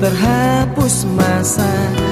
terhapus masa.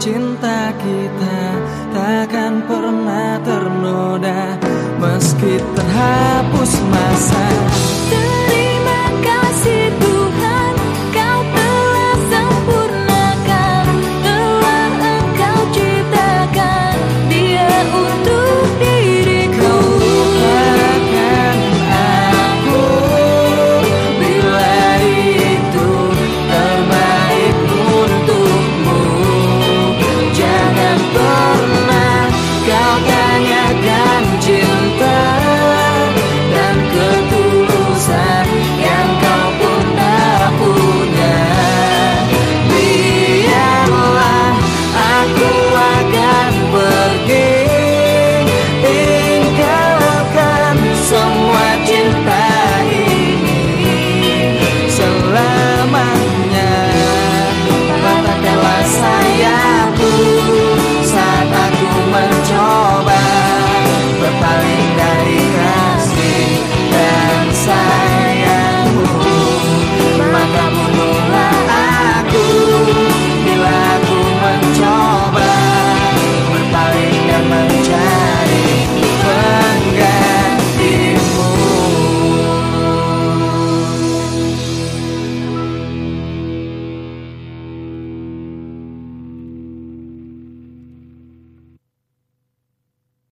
cinta kita takkan pernah ternoda meski terhapus masa.